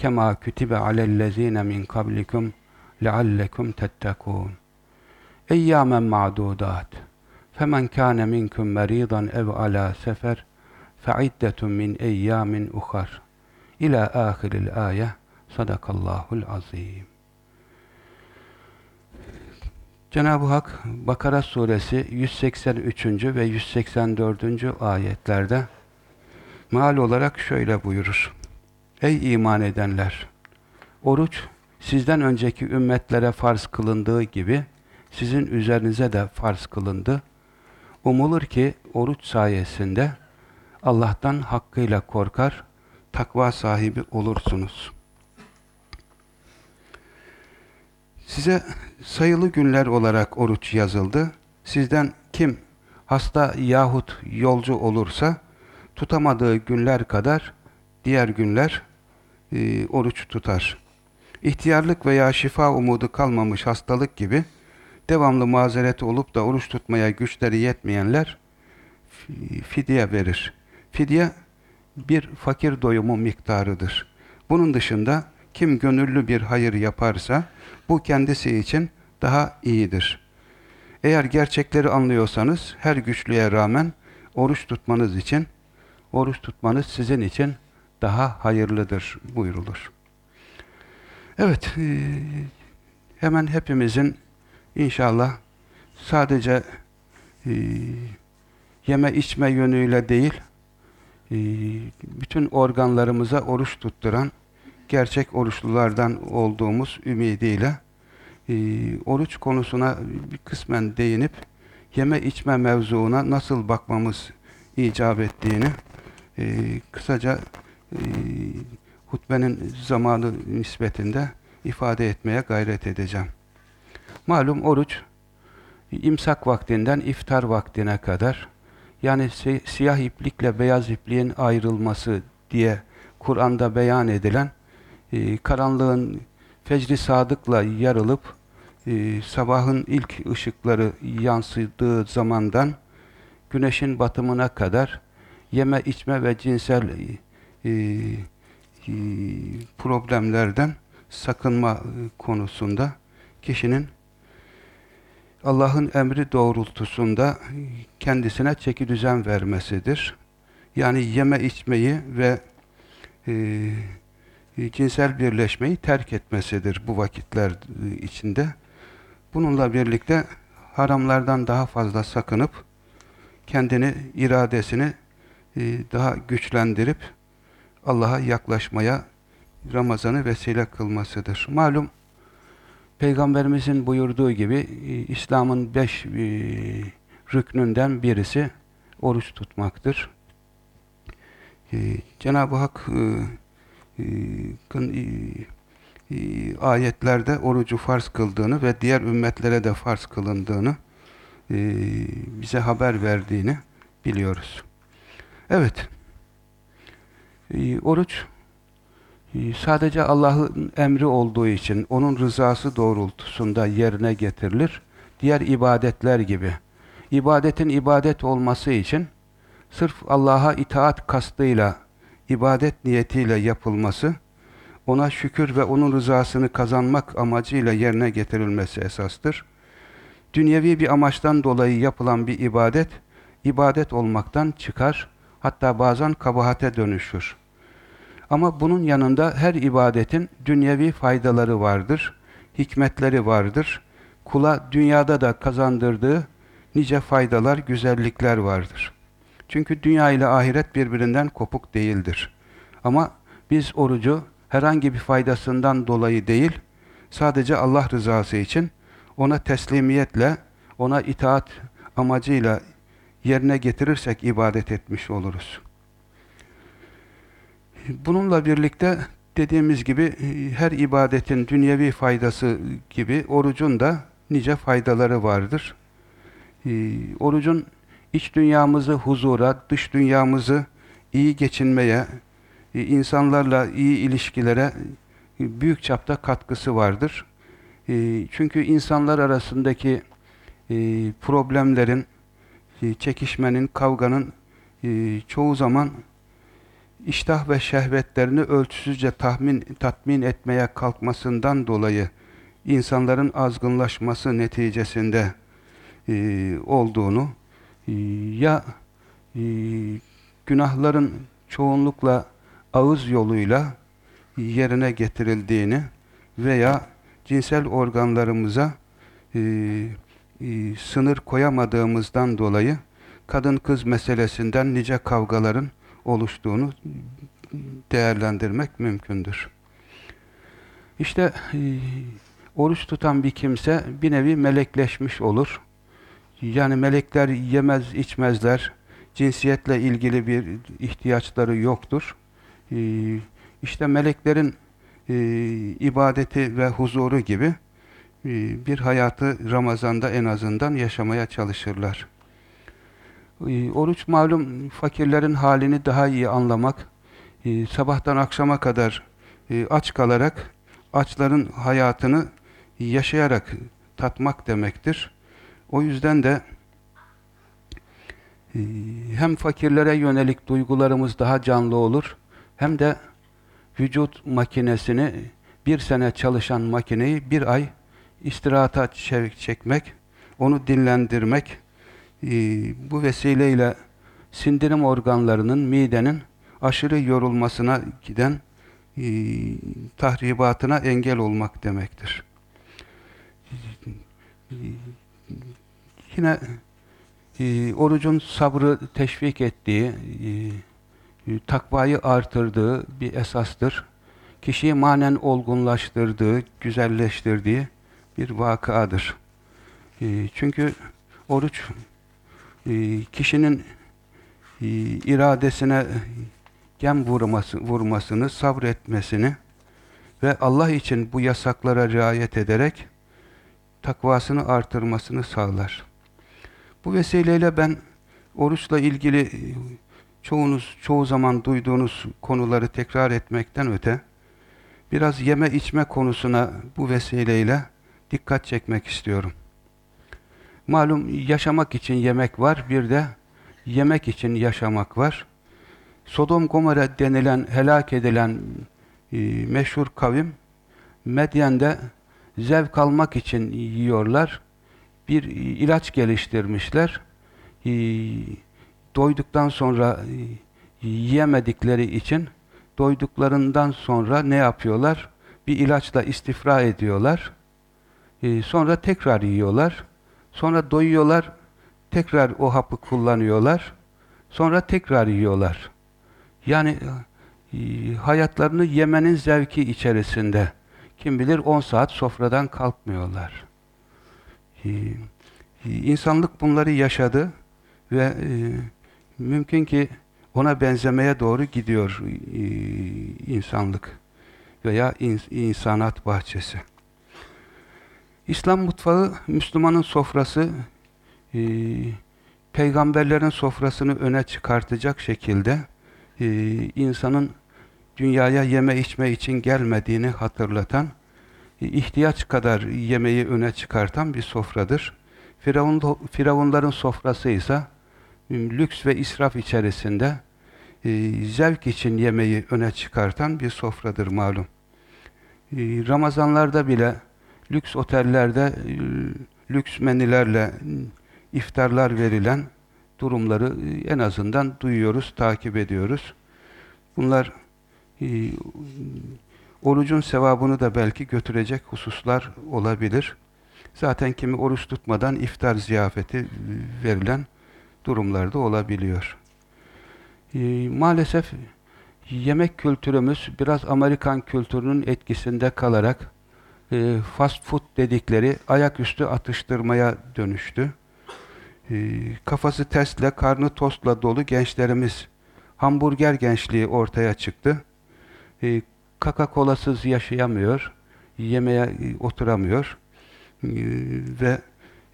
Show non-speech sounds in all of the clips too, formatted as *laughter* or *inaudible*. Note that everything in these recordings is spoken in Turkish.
kema kütibe alellezîne min kablikum leallekum tettekûn. Eyyamen ma'dudat. Femen kâne minkum meridan ev ala sefer fe'iddetun min eyyamin uhar. İlâ âhiril âye. Sadakallahul azîm. Cenab-ı Hak Bakara suresi 183. ve 184. ayetlerde mal olarak şöyle buyurur. Ey iman edenler! Oruç sizden önceki ümmetlere farz kılındığı gibi sizin üzerinize de farz kılındı. Umulur ki oruç sayesinde Allah'tan hakkıyla korkar, takva sahibi olursunuz. Size sayılı günler olarak oruç yazıldı. Sizden kim hasta yahut yolcu olursa tutamadığı günler kadar diğer günler e, oruç tutar. İhtiyarlık veya şifa umudu kalmamış hastalık gibi devamlı mazereti olup da oruç tutmaya güçleri yetmeyenler fidye verir. Fidye bir fakir doyumu miktarıdır. Bunun dışında kim gönüllü bir hayır yaparsa bu kendisi için daha iyidir. Eğer gerçekleri anlıyorsanız her güçlüğe rağmen oruç tutmanız için oruç tutmanız sizin için daha hayırlıdır buyurulur. Evet, e, hemen hepimizin inşallah sadece e, yeme içme yönüyle değil, e, bütün organlarımıza oruç tutturan gerçek oruçlulardan olduğumuz ümidiyle oruç konusuna bir kısmen değinip yeme içme mevzuuna nasıl bakmamız icap ettiğini kısaca hutbenin zamanı nispetinde ifade etmeye gayret edeceğim. Malum oruç imsak vaktinden iftar vaktine kadar yani si siyah iplikle beyaz ipliğin ayrılması diye Kur'an'da beyan edilen e, karanlığın fecri sadıkla yarılıp e, sabahın ilk ışıkları yansıdığı zamandan güneşin batımına kadar yeme içme ve cinsel problemlerden sakınma e, konusunda kişinin Allah'ın emri doğrultusunda kendisine çeki düzen vermesidir. Yani yeme içmeyi ve e, e, cinsel birleşmeyi terk etmesidir bu vakitler içinde. Bununla birlikte haramlardan daha fazla sakınıp kendini, iradesini e, daha güçlendirip Allah'a yaklaşmaya Ramazan'ı vesile kılmasıdır. Malum Peygamberimizin buyurduğu gibi e, İslam'ın beş e, rüknünden birisi oruç tutmaktır. E, Cenab-ı Hak ayetlerde orucu farz kıldığını ve diğer ümmetlere de farz kılındığını bize haber verdiğini biliyoruz. Evet, oruç ee, sadece Allah'ın emri olduğu için, onun rızası doğrultusunda yerine getirilir. Diğer ibadetler gibi. İbadetin ibadet olması için sırf Allah'a itaat kastıyla, ibadet niyetiyle yapılması, ona şükür ve onun rızasını kazanmak amacıyla yerine getirilmesi esastır. Dünyevi bir amaçtan dolayı yapılan bir ibadet, ibadet olmaktan çıkar, hatta bazen kabahate dönüşür. Ama bunun yanında her ibadetin dünyevi faydaları vardır, hikmetleri vardır. Kula dünyada da kazandırdığı nice faydalar, güzellikler vardır. Çünkü dünya ile ahiret birbirinden kopuk değildir. Ama biz orucu herhangi bir faydasından dolayı değil, sadece Allah rızası için ona teslimiyetle, ona itaat amacıyla yerine getirirsek ibadet etmiş oluruz. Bununla birlikte dediğimiz gibi her ibadetin dünyevi faydası gibi orucun da nice faydaları vardır. Orucun iç dünyamızı huzura, dış dünyamızı iyi geçinmeye, insanlarla iyi ilişkilere büyük çapta katkısı vardır. Çünkü insanlar arasındaki problemlerin, çekişmenin, kavganın çoğu zaman iştah ve şehvetlerini ölçüsüzce tahmin, tatmin etmeye kalkmasından dolayı insanların azgınlaşması neticesinde e, olduğunu e, ya e, günahların çoğunlukla ağız yoluyla yerine getirildiğini veya cinsel organlarımıza e, e, sınır koyamadığımızdan dolayı kadın kız meselesinden nice kavgaların oluştuğunu değerlendirmek mümkündür. İşte e, oruç tutan bir kimse bir nevi melekleşmiş olur. Yani melekler yemez içmezler, cinsiyetle ilgili bir ihtiyaçları yoktur. E, işte meleklerin e, ibadeti ve huzuru gibi bir hayatı Ramazan'da en azından yaşamaya çalışırlar. Ee, oruç malum fakirlerin halini daha iyi anlamak, ee, sabahtan akşama kadar aç kalarak açların hayatını yaşayarak tatmak demektir. O yüzden de hem fakirlere yönelik duygularımız daha canlı olur, hem de vücut makinesini bir sene çalışan makineyi bir ay istirahata çekmek, onu dinlendirmek, e, bu vesileyle sindirim organlarının, midenin aşırı yorulmasına giden e, tahribatına engel olmak demektir. Yine e, orucun sabrı teşvik ettiği, takvayı artırdığı bir esastır. Kişiyi manen olgunlaştırdığı, güzelleştirdiği bir vakadır. E, çünkü oruç e, kişinin e, iradesine gem vurması, vurmasını, sabretmesini ve Allah için bu yasaklara riayet ederek takvasını artırmasını sağlar. Bu vesileyle ben oruçla ilgili e, çoğunuz çoğu zaman duyduğunuz konuları tekrar etmekten öte biraz yeme içme konusuna bu vesileyle dikkat çekmek istiyorum. Malum yaşamak için yemek var, bir de yemek için yaşamak var. Sodom Gomorra denilen, helak edilen e, meşhur kavim, Medyen'de zevk almak için yiyorlar. Bir ilaç geliştirmişler. E, doyduktan sonra e, yiyemedikleri için doyduklarından sonra ne yapıyorlar? Bir ilaçla istifra ediyorlar. E, sonra tekrar yiyorlar. Sonra doyuyorlar, tekrar o hapı kullanıyorlar, sonra tekrar yiyorlar. Yani e, hayatlarını yemenin zevki içerisinde. Kim bilir 10 saat sofradan kalkmıyorlar. E, insanlık bunları yaşadı ve e, mümkün ki ona benzemeye doğru gidiyor e, insanlık veya in, insanat bahçesi. İslam mutfağı, Müslümanın sofrası, e, peygamberlerin sofrasını öne çıkartacak şekilde e, insanın dünyaya yeme içme için gelmediğini hatırlatan, e, ihtiyaç kadar yemeği öne çıkartan bir sofradır. Firavun, Firavunların sofrası ise lüks ve israf içerisinde e, zevk için yemeği öne çıkartan bir sofradır malum. E, Ramazanlarda bile lüks otellerde e, lüks menülerle iftarlar verilen durumları e, en azından duyuyoruz, takip ediyoruz. Bunlar e, orucun sevabını da belki götürecek hususlar olabilir. Zaten kimi oruç tutmadan iftar ziyafeti e, verilen durumlarda olabiliyor. E, maalesef yemek kültürümüz biraz Amerikan kültürünün etkisinde kalarak e, fast food dedikleri ayaküstü atıştırmaya dönüştü. E, kafası testle, karnı tostla dolu gençlerimiz hamburger gençliği ortaya çıktı. E, Coca-Cola'sız yaşayamıyor, yemeğe e, oturamıyor ve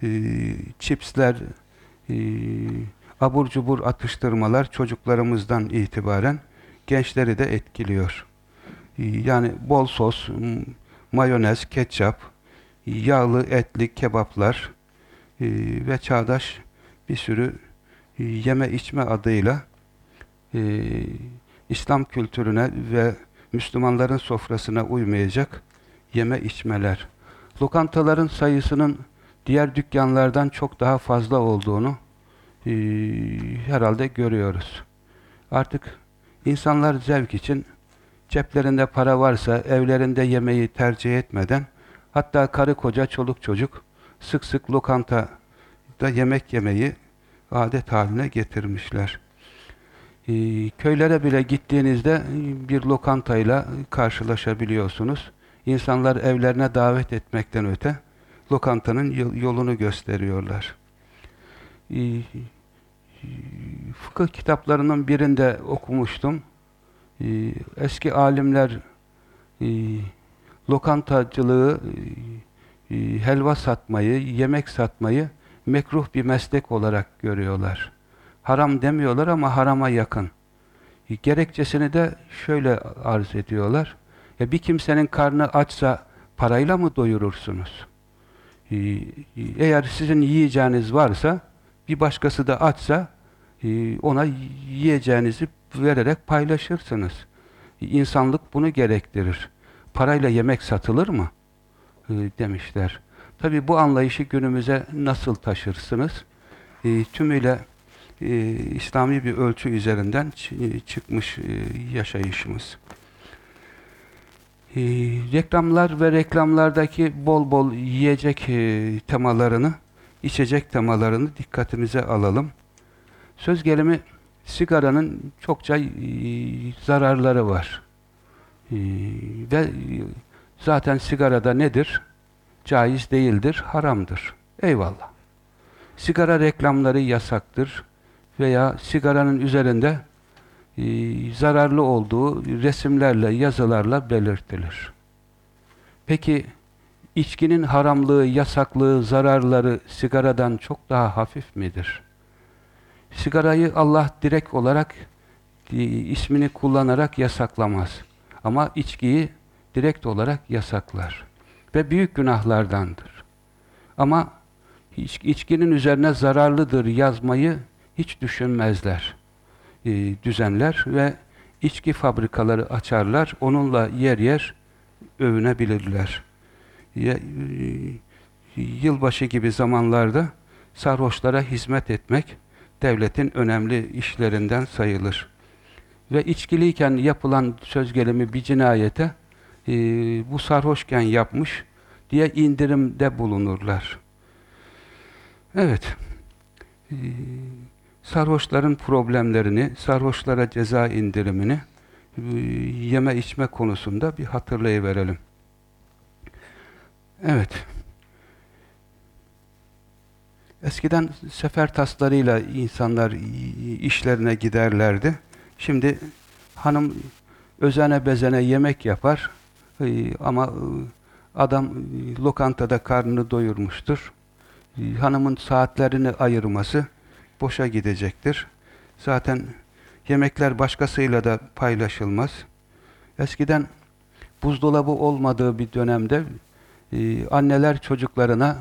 e, chipsler, e, abur cubur atıştırmalar çocuklarımızdan itibaren gençleri de etkiliyor. Yani bol sos, mayonez, ketçap, yağlı etli kebaplar e, ve çağdaş bir sürü e, yeme içme adıyla e, İslam kültürüne ve Müslümanların sofrasına uymayacak yeme içmeler. Lokantaların sayısının diğer dükkanlardan çok daha fazla olduğunu e, herhalde görüyoruz. Artık insanlar zevk için ceplerinde para varsa evlerinde yemeği tercih etmeden hatta karı koca çoluk çocuk sık sık lokantada yemek yemeyi adet haline getirmişler. Ee, köylere bile gittiğinizde bir lokantayla karşılaşabiliyorsunuz. İnsanlar evlerine davet etmekten öte lokantanın yolunu gösteriyorlar. Ee, fıkıh kitaplarının birinde okumuştum. Ee, eski alimler e, lokantacılığı, e, helva satmayı, yemek satmayı mekruh bir meslek olarak görüyorlar. Haram demiyorlar ama harama yakın. E, gerekçesini de şöyle arz ediyorlar. Ya bir kimsenin karnı açsa parayla mı doyurursunuz? Eğer sizin yiyeceğiniz varsa, bir başkası da açsa, ona yiyeceğinizi vererek paylaşırsınız. İnsanlık bunu gerektirir. Parayla yemek satılır mı? E, demişler. Tabi bu anlayışı günümüze nasıl taşırsınız? E, tümüyle e, İslami bir ölçü üzerinden çıkmış e, yaşayışımız. Reklamlar ve reklamlardaki bol bol yiyecek e, temalarını, içecek temalarını dikkatimize alalım. Söz gelimi sigaranın çokça e, zararları var. E, ve zaten sigarada nedir? Caiz değildir, haramdır. Eyvallah. Sigara reklamları yasaktır veya sigaranın üzerinde e, zararlı olduğu resimlerle, yazılarla belirtilir. Peki içkinin haramlığı, yasaklığı, zararları sigaradan çok daha hafif midir? Sigarayı Allah direkt olarak ismini kullanarak yasaklamaz. Ama içkiyi direkt olarak yasaklar. Ve büyük günahlardandır. Ama iç, içkinin üzerine zararlıdır yazmayı hiç düşünmezler. E, düzenler ve içki fabrikaları açarlar. Onunla yer yer övünebilirler. E, e, yılbaşı gibi zamanlarda sarhoşlara hizmet etmek, devletin önemli işlerinden sayılır. Ve içkiliyken yapılan söz gelimi bir cinayete e, bu sarhoşken yapmış diye indirimde bulunurlar. Evet. E, sarhoşların problemlerini, sarhoşlara ceza indirimini e, yeme içme konusunda bir hatırlayıverelim. Evet. Eskiden sefer taslarıyla insanlar işlerine giderlerdi. Şimdi hanım özene bezene yemek yapar e, ama e, adam e, lokantada karnını doyurmuştur. Hanımın saatlerini ayırması boşa gidecektir. Zaten yemekler başkasıyla da paylaşılmaz. Eskiden buzdolabı olmadığı bir dönemde anneler çocuklarına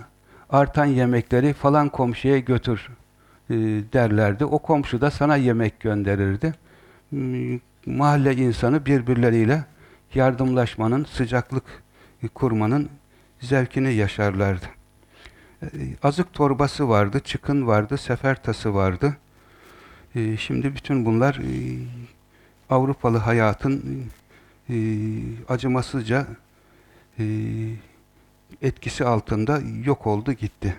artan yemekleri falan komşuya götür e, derlerdi. O komşu da sana yemek gönderirdi. Mahalle insanı birbirleriyle yardımlaşmanın, sıcaklık kurmanın zevkini yaşarlardı. E, azık torbası vardı, çıkın vardı, sefer tası vardı. E, şimdi bütün bunlar Avrupalı hayatın acımasızca etkisi altında yok oldu gitti.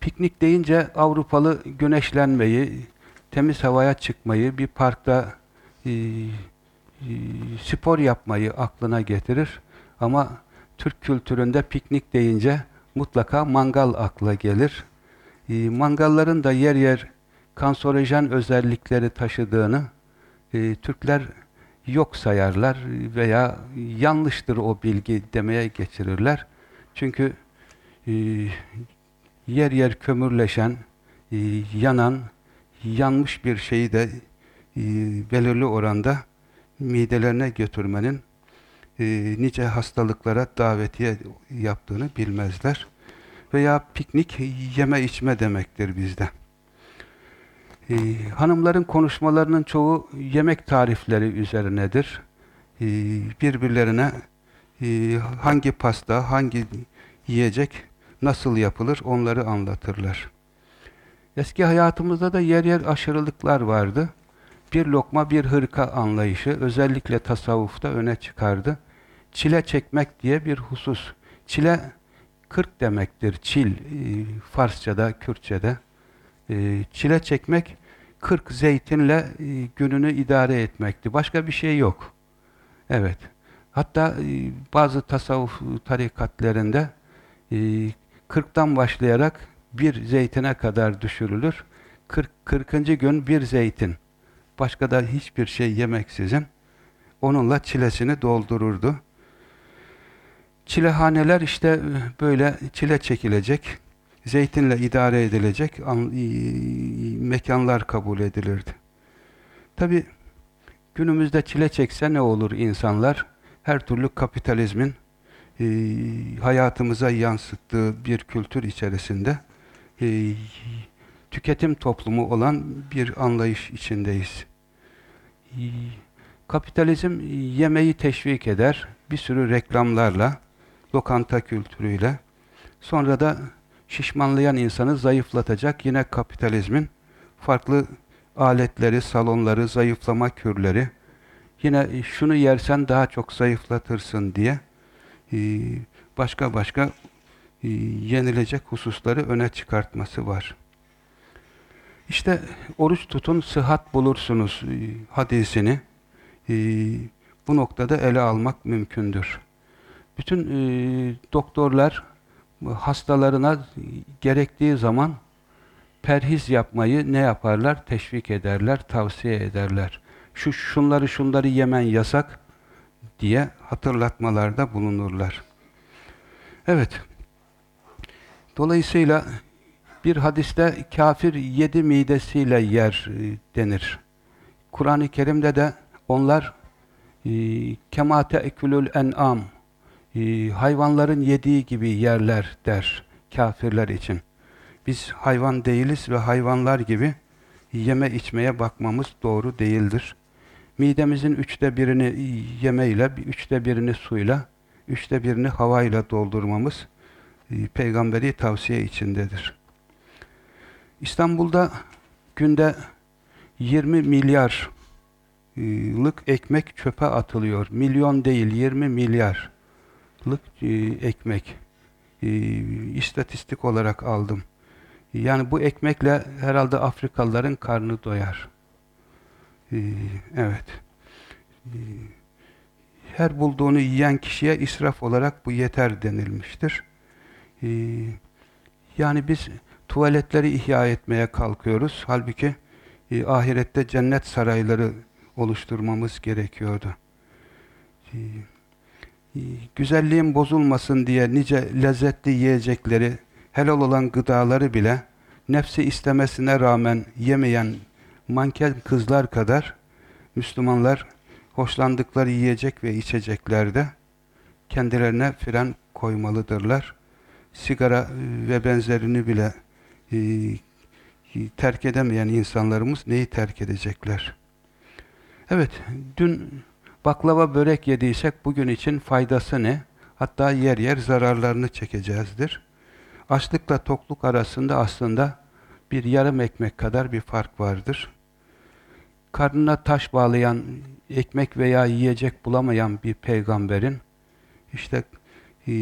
Piknik deyince Avrupalı güneşlenmeyi, temiz havaya çıkmayı, bir parkta e, e, spor yapmayı aklına getirir. Ama Türk kültüründe piknik deyince mutlaka mangal akla gelir. E, mangalların da yer yer kanserojen özellikleri taşıdığını e, Türkler yok sayarlar veya yanlıştır o bilgi demeye geçirirler. Çünkü e, yer yer kömürleşen, e, yanan, yanmış bir şeyi de e, belirli oranda midelerine götürmenin e, nice hastalıklara davetiye yaptığını bilmezler. Veya piknik yeme içme demektir bizde. E, hanımların konuşmalarının çoğu yemek tarifleri üzerinedir. E, birbirlerine e, hangi pasta, hangi yiyecek nasıl yapılır onları anlatırlar. Eski hayatımızda da yer yer aşırılıklar vardı. Bir lokma bir hırka anlayışı özellikle tasavvufta öne çıkardı. Çile çekmek diye bir husus. Çile kırk demektir. Çil, e, Farsçada, Kürtçede. E, çile çekmek, kırk zeytinle e, gününü idare etmekti. Başka bir şey yok. Evet. Hatta e, bazı tasavvuf tarikatlerinde e, 40'tan başlayarak bir zeytine kadar düşürülür. 40, 40. gün bir zeytin. Başka da hiçbir şey yemeksizin onunla çilesini doldururdu. Çilehaneler işte böyle çile çekilecek, zeytinle idare edilecek mekanlar kabul edilirdi. Tabi günümüzde çile çekse ne olur insanlar? Her türlü kapitalizmin hayatımıza yansıttığı bir kültür içerisinde tüketim toplumu olan bir anlayış içindeyiz. Kapitalizm yemeği teşvik eder, bir sürü reklamlarla, lokanta kültürüyle, sonra da şişmanlayan insanı zayıflatacak yine kapitalizmin farklı aletleri, salonları, zayıflama kürleri, yine şunu yersen daha çok zayıflatırsın diye ee, başka başka e, yenilecek hususları öne çıkartması var. İşte oruç tutun sıhhat bulursunuz e, hadisini e, bu noktada ele almak mümkündür. Bütün doktorlar hastalarına gerektiği zaman perhiz yapmayı ne yaparlar? Teşvik ederler, tavsiye ederler. Şu şunları şunları yemen yasak, diye hatırlatmalarda bulunurlar. Evet. Dolayısıyla bir hadiste kafir yedi midesiyle yer e, denir. Kur'an-ı Kerim'de de onlar e, kemate ekülül en'am hayvanların yediği gibi yerler der kafirler için. Biz hayvan değiliz ve hayvanlar gibi yeme içmeye bakmamız doğru değildir midemizin üçte birini yemeyle, üçte birini suyla, üçte birini havayla doldurmamız e, peygamberi tavsiye içindedir. İstanbul'da günde 20 milyarlık ekmek çöpe atılıyor. Milyon değil, 20 milyarlık e, ekmek. E, istatistik olarak aldım. Yani bu ekmekle herhalde Afrikalıların karnı doyar. Ee, evet. Her bulduğunu yiyen kişiye israf olarak bu yeter denilmiştir. Yani biz tuvaletleri ihya etmeye kalkıyoruz. Halbuki e, ahirette cennet sarayları oluşturmamız gerekiyordu. E, güzelliğin bozulmasın diye nice lezzetli yiyecekleri, helal olan gıdaları bile nefsi istemesine rağmen yemeyen manken kızlar kadar Müslümanlar hoşlandıkları yiyecek ve içeceklerde kendilerine fren koymalıdırlar. Sigara ve benzerini bile e, terk edemeyen insanlarımız neyi terk edecekler? Evet, dün baklava börek yediysek bugün için faydası ne? Hatta yer yer zararlarını çekeceğizdir. Açlıkla tokluk arasında aslında bir yarım ekmek kadar bir fark vardır karnına taş bağlayan, ekmek veya yiyecek bulamayan bir peygamberin işte e,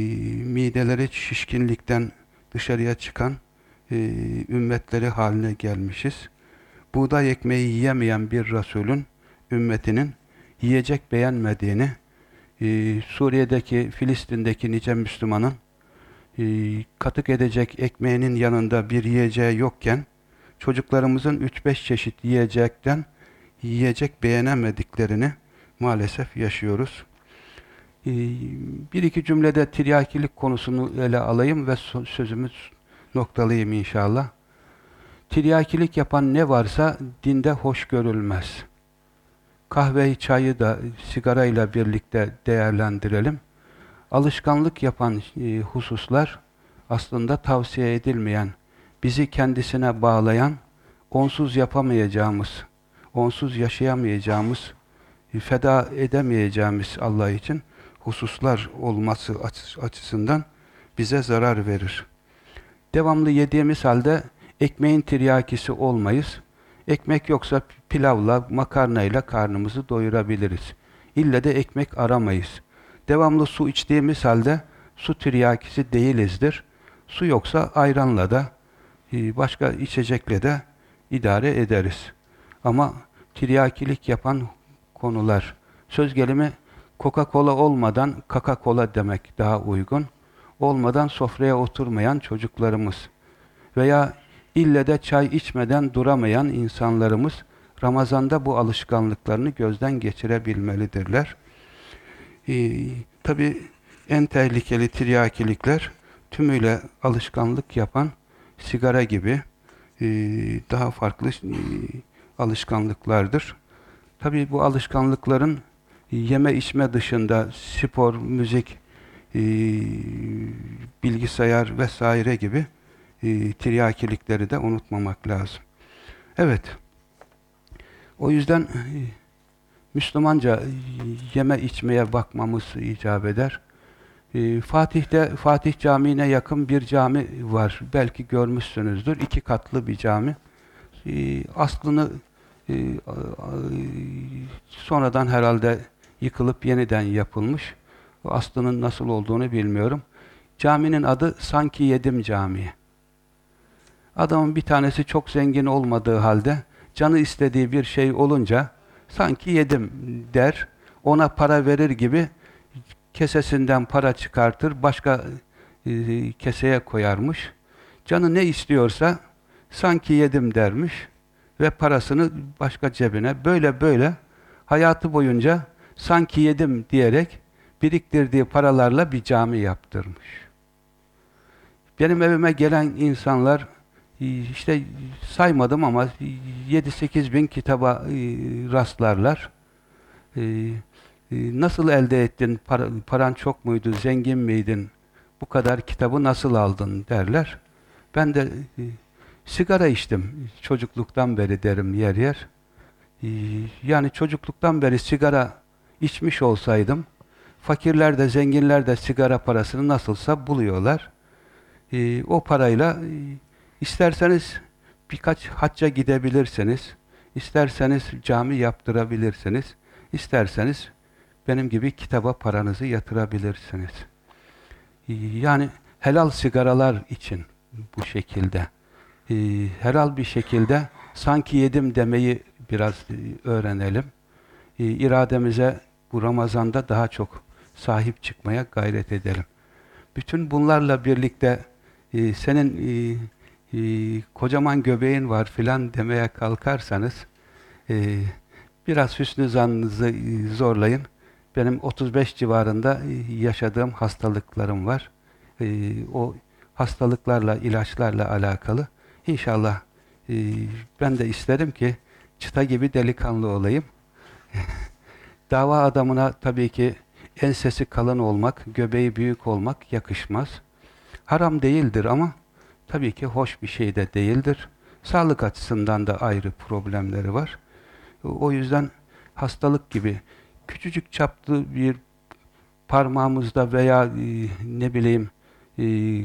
mideleri şişkinlikten dışarıya çıkan e, ümmetleri haline gelmişiz. Buğday ekmeği yiyemeyen bir Resulün ümmetinin yiyecek beğenmediğini, e, Suriye'deki, Filistin'deki nice Müslümanın e, katık edecek ekmeğinin yanında bir yiyeceği yokken çocuklarımızın 3-5 çeşit yiyecekten yiyecek beğenemediklerini maalesef yaşıyoruz. Ee, bir iki cümlede tiryakilik konusunu ele alayım ve sözümü noktalayayım inşallah. Tiryakilik yapan ne varsa dinde hoş görülmez. Kahveyi, çayı da sigarayla birlikte değerlendirelim. Alışkanlık yapan e, hususlar aslında tavsiye edilmeyen, bizi kendisine bağlayan, onsuz yapamayacağımız, onsuz yaşayamayacağımız, feda edemeyeceğimiz Allah için hususlar olması açısından bize zarar verir. Devamlı yediğimiz halde ekmeğin tiryakisi olmayız. Ekmek yoksa pilavla, makarnayla karnımızı doyurabiliriz. İlle de ekmek aramayız. Devamlı su içtiğimiz halde su tiryakisi değilizdir. Su yoksa ayranla da, e, başka içecekle de idare ederiz. Ama tiryakilik yapan konular, söz gelimi Coca-Cola olmadan Coca-Cola demek daha uygun. Olmadan sofraya oturmayan çocuklarımız veya ille de çay içmeden duramayan insanlarımız Ramazan'da bu alışkanlıklarını gözden geçirebilmelidirler. Ee, Tabi en tehlikeli tiryakilikler tümüyle alışkanlık yapan sigara gibi e, daha farklı e, alışkanlıklardır. Tabi bu alışkanlıkların yeme içme dışında spor, müzik, e, bilgisayar vesaire gibi e, tiryakilikleri de unutmamak lazım. Evet. O yüzden e, Müslümanca yeme içmeye bakmamız icap eder. E, Fatih'te Fatih Camii'ne yakın bir cami var. Belki görmüşsünüzdür. İki katlı bir cami. E, aslını e, sonradan herhalde yıkılıp yeniden yapılmış. Aslının nasıl olduğunu bilmiyorum. Caminin adı Sanki Yedim Camii. Adamın bir tanesi çok zengin olmadığı halde canı istediği bir şey olunca sanki yedim der. Ona para verir gibi kesesinden para çıkartır, başka e, keseye koyarmış. Canı ne istiyorsa sanki yedim dermiş ve parasını başka cebine böyle böyle hayatı boyunca sanki yedim diyerek biriktirdiği paralarla bir cami yaptırmış. Benim evime gelen insanlar işte saymadım ama 7-8 bin kitaba e, rastlarlar. E, e, nasıl elde ettin? Paran çok muydu? Zengin miydin? Bu kadar kitabı nasıl aldın derler. Ben de sigara içtim. Çocukluktan beri derim yer yer. Yani çocukluktan beri sigara içmiş olsaydım, fakirler de zenginler de sigara parasını nasılsa buluyorlar. E, o parayla e, isterseniz birkaç hacca gidebilirsiniz, isterseniz cami yaptırabilirsiniz, isterseniz benim gibi kitaba paranızı yatırabilirsiniz. E, yani helal sigaralar için bu şekilde. E, helal bir şekilde sanki yedim demeyi biraz e, öğrenelim. E, irademize bu Ramazan'da daha çok sahip çıkmaya gayret edelim. Bütün bunlarla birlikte e, senin e, kocaman göbeğin var filan demeye kalkarsanız e, biraz hüsnü zannınızı e, zorlayın. Benim 35 civarında e, yaşadığım hastalıklarım var. E, o hastalıklarla, ilaçlarla alakalı. İnşallah e, ben de isterim ki çıta gibi delikanlı olayım. *laughs* Dava adamına tabii ki ensesi kalın olmak, göbeği büyük olmak yakışmaz. Haram değildir ama tabii ki hoş bir şey de değildir. Sağlık açısından da ayrı problemleri var. O yüzden hastalık gibi küçücük çaplı bir parmağımızda veya e, ne bileyim e,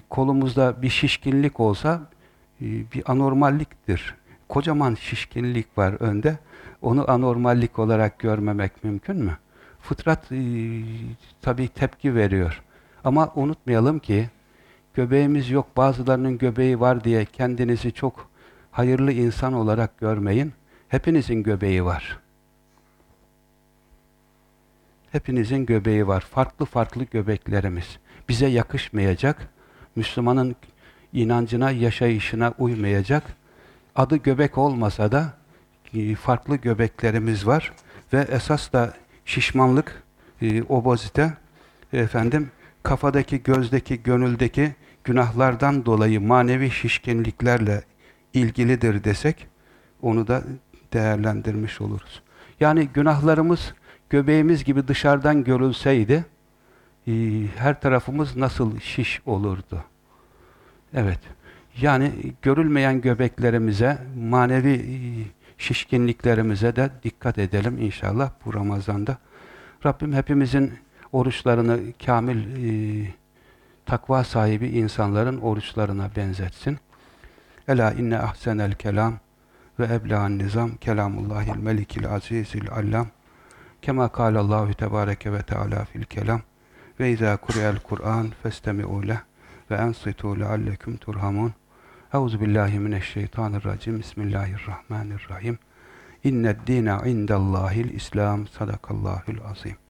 kolumuzda bir şişkinlik olsa e, bir anormalliktir. kocaman şişkinlik var önde. Onu anormallik olarak görmemek mümkün mü? Fıtrat e, tabii tepki veriyor. Ama unutmayalım ki göbeğimiz yok, bazılarının göbeği var diye kendinizi çok hayırlı insan olarak görmeyin. Hepinizin göbeği var. Hepinizin göbeği var. Farklı farklı göbeklerimiz. Bize yakışmayacak, Müslümanın inancına, yaşayışına uymayacak. Adı göbek olmasa da e, farklı göbeklerimiz var ve esas da şişmanlık, e, obezite, efendim kafadaki, gözdeki, gönüldeki günahlardan dolayı manevi şişkinliklerle ilgilidir desek onu da değerlendirmiş oluruz. Yani günahlarımız göbeğimiz gibi dışarıdan görülseydi e, her tarafımız nasıl şiş olurdu? Evet. Yani görülmeyen göbeklerimize, manevi e, şişkinliklerimize de dikkat edelim inşallah bu Ramazan'da. Rabbim hepimizin oruçlarını kamil e, takva sahibi insanların oruçlarına benzetsin. Ela inne ahsenel kelam ve ebla'n nizam kelamullahil melikil azizil allam kema kâlallahu tebâreke ve teâlâ fil kelam ve izâ kureyel Kur'an festemi'û leh ve ensitu leallekum turhamun. Euzu billahi mineşşeytanirracim. Bismillahirrahmanirrahim. İnned dîne indellâhil İslam. Sadakallahul azim.